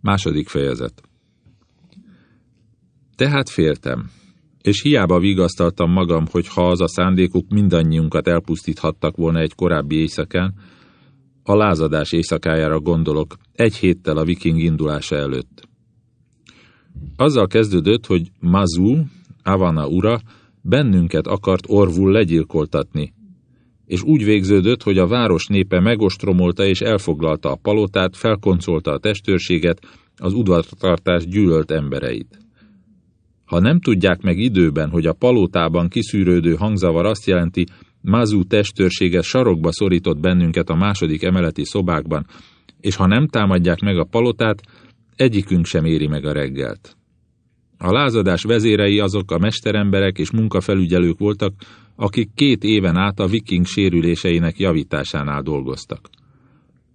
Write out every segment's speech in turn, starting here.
Második fejezet. Tehát féltem, és hiába vigasztaltam magam, hogy ha az a szándékuk mindannyiunkat elpusztíthattak volna egy korábbi éjszakán, a lázadás éjszakájára gondolok, egy héttel a viking indulása előtt. Azzal kezdődött, hogy Mazu, Avana ura, bennünket akart orvul legyilkoltatni, és úgy végződött, hogy a város népe megostromolta és elfoglalta a palotát, felkoncolta a testőrséget, az udvartartás gyűlölt embereit. Ha nem tudják meg időben, hogy a palotában kiszűrődő hangzavar azt jelenti, Mazú testőrsége sarokba szorított bennünket a második emeleti szobákban, és ha nem támadják meg a palotát, egyikünk sem éri meg a reggelt. A lázadás vezérei azok a mesteremberek és munkafelügyelők voltak, akik két éven át a viking sérüléseinek javításánál dolgoztak.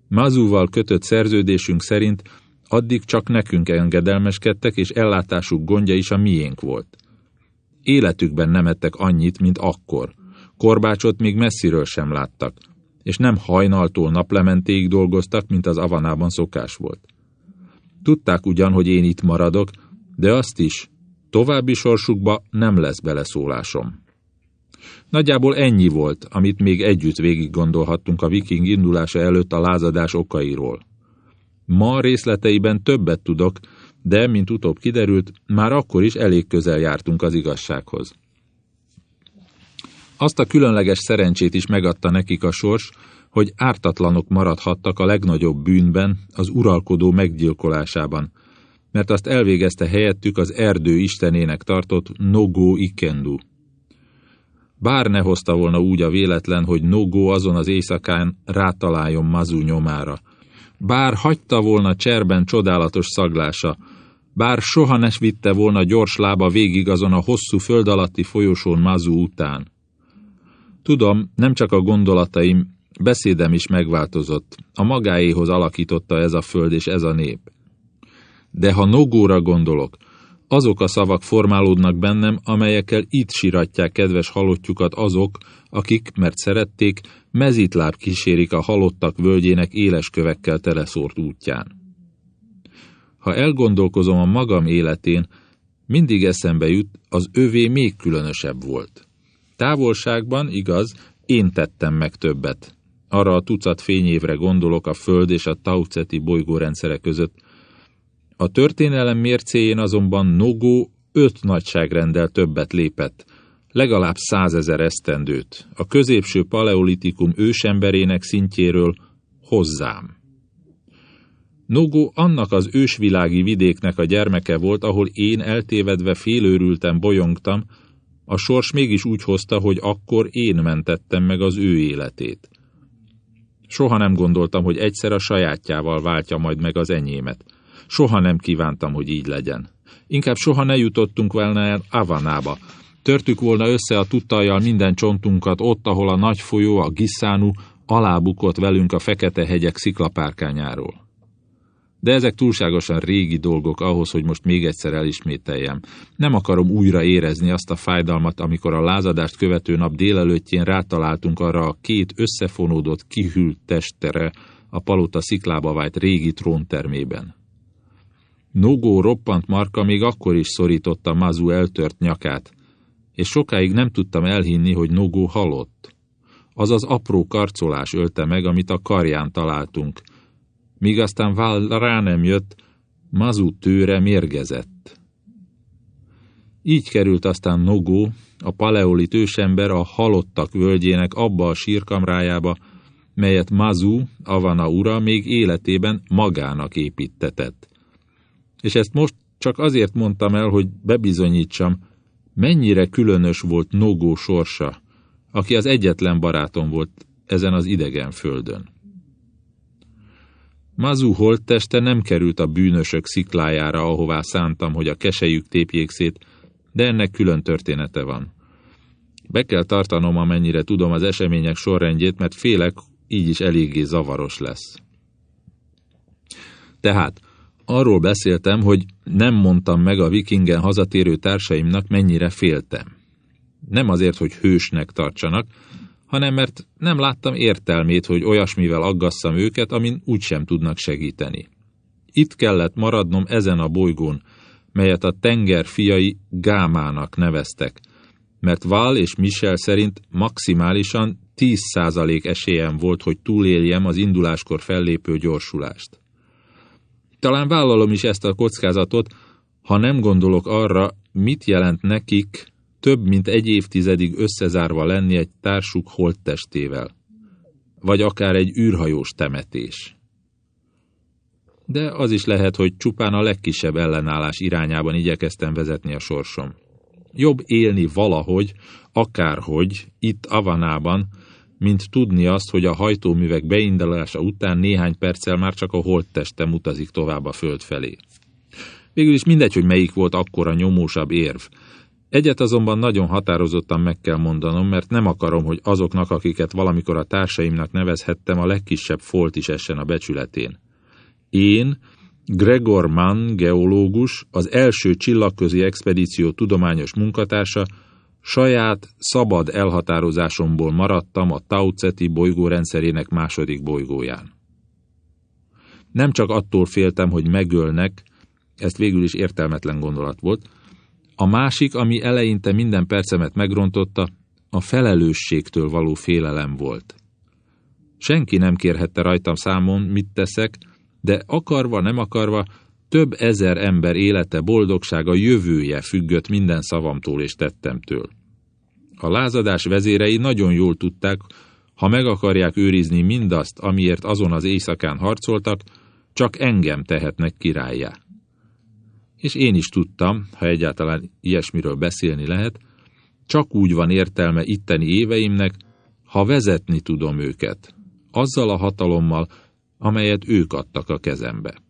Mazúval kötött szerződésünk szerint addig csak nekünk engedelmeskedtek, és ellátásuk gondja is a miénk volt. Életükben nem ettek annyit, mint akkor. Korbácsot még messziről sem láttak, és nem hajnaltól naplementéig dolgoztak, mint az avanában szokás volt. Tudták ugyan, hogy én itt maradok, de azt is, további sorsukba nem lesz beleszólásom. Nagyjából ennyi volt, amit még együtt végig gondolhattunk a viking indulása előtt a lázadás okairól. Ma részleteiben többet tudok, de, mint utóbb kiderült, már akkor is elég közel jártunk az igazsághoz. Azt a különleges szerencsét is megadta nekik a sors, hogy ártatlanok maradhattak a legnagyobb bűnben, az uralkodó meggyilkolásában, mert azt elvégezte helyettük az erdő istenének tartott Nogó Ikendu. Bár ne hozta volna úgy a véletlen, hogy Nogó azon az éjszakán rátaláljon Mazú nyomára. Bár hagyta volna cserben csodálatos szaglása, bár soha ne vitte volna gyors lába végig azon a hosszú föld alatti folyosón Mazú után. Tudom, nem csak a gondolataim, beszédem is megváltozott. A magáéhoz alakította ez a föld és ez a nép. De ha Nogóra gondolok, azok a szavak formálódnak bennem, amelyekkel itt siratják kedves halottjukat azok, akik, mert szerették, mezitláb kísérik a halottak völgyének éles kövekkel teleszórt útján. Ha elgondolkozom a magam életén, mindig eszembe jut, az övé még különösebb volt. Távolságban, igaz, én tettem meg többet. Arra a tucat fényévre gondolok a Föld és a Tauceti bolygórendszere között, a történelem mércéjén azonban Nogó öt nagyságrendel többet lépett, legalább százezer esztendőt, a középső paleolitikum ősemberének szintjéről hozzám. Nogó annak az ősvilági vidéknek a gyermeke volt, ahol én eltévedve félőrültem, bolyongtam, a sors mégis úgy hozta, hogy akkor én mentettem meg az ő életét. Soha nem gondoltam, hogy egyszer a sajátjával váltja majd meg az enyémet. Soha nem kívántam, hogy így legyen. Inkább soha ne jutottunk volna el Avanába. Törtük volna össze a tuttajjal minden csontunkat ott, ahol a nagy folyó, a Gisszánú, alábukott velünk a fekete hegyek sziklapárkányáról. De ezek túlságosan régi dolgok ahhoz, hogy most még egyszer elismételjem. Nem akarom újra érezni azt a fájdalmat, amikor a lázadást követő nap délelőttjén rátaláltunk arra a két összefonódott, kihűlt testere a palota sziklába vájt régi tróntermében. Nogó roppant marka még akkor is szorította Mazu eltört nyakát, és sokáig nem tudtam elhinni, hogy Nogó halott. Az az apró karcolás ölte meg, amit a karján találtunk. Míg aztán Val rá nem jött, Mazu tőre mérgezett. Így került aztán Nogó, a paleolit ősember a halottak völgyének abba a sírkamrájába, melyet Mazu, Avana ura még életében magának építetett. És ezt most csak azért mondtam el, hogy bebizonyítsam, mennyire különös volt Nogó sorsa, aki az egyetlen barátom volt ezen az idegen földön. Mazu holtteste nem került a bűnösök sziklájára, ahová szántam, hogy a kesejük tépjék szét, de ennek külön története van. Be kell tartanom, amennyire tudom az események sorrendjét, mert félek, így is eléggé zavaros lesz. Tehát, arról beszéltem, hogy nem mondtam meg a vikingen hazatérő társaimnak, mennyire féltem. Nem azért, hogy hősnek tartsanak, hanem mert nem láttam értelmét, hogy olyasmivel aggasszam őket, amin úgysem tudnak segíteni. Itt kellett maradnom ezen a bolygón, melyet a tenger fiai Gámának neveztek, mert Val és Michel szerint maximálisan 10% esélyem volt, hogy túléljem az induláskor fellépő gyorsulást. Talán vállalom is ezt a kockázatot, ha nem gondolok arra, mit jelent nekik több mint egy évtizedig összezárva lenni egy társuk holttestével, vagy akár egy űrhajós temetés. De az is lehet, hogy csupán a legkisebb ellenállás irányában igyekeztem vezetni a sorsom. Jobb élni valahogy, akárhogy, itt Avanában, mint tudni azt, hogy a hajtóművek beindulása után néhány perccel már csak a holttestem utazik tovább a föld felé. Végül is mindegy, hogy melyik volt akkor a nyomósabb érv. Egyet azonban nagyon határozottan meg kell mondanom, mert nem akarom, hogy azoknak, akiket valamikor a társaimnak nevezhettem, a legkisebb folt is essen a becsületén. Én, Gregor Mann, geológus, az első csillagközi expedíció tudományos munkatársa, saját, szabad elhatározásomból maradtam a Tauceti bolygórendszerének második bolygóján. Nem csak attól féltem, hogy megölnek, ezt végül is értelmetlen gondolat volt, a másik, ami eleinte minden percemet megrontotta, a felelősségtől való félelem volt. Senki nem kérhette rajtam számon, mit teszek, de akarva, nem akarva, több ezer ember élete, boldogsága, jövője függött minden szavamtól és tettemtől. A lázadás vezérei nagyon jól tudták, ha meg akarják őrizni mindazt, amiért azon az éjszakán harcoltak, csak engem tehetnek királyá. És én is tudtam, ha egyáltalán ilyesmiről beszélni lehet, csak úgy van értelme itteni éveimnek, ha vezetni tudom őket, azzal a hatalommal, amelyet ők adtak a kezembe.